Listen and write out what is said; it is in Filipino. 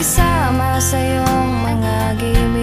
Pagsama sa iyong mga gimmick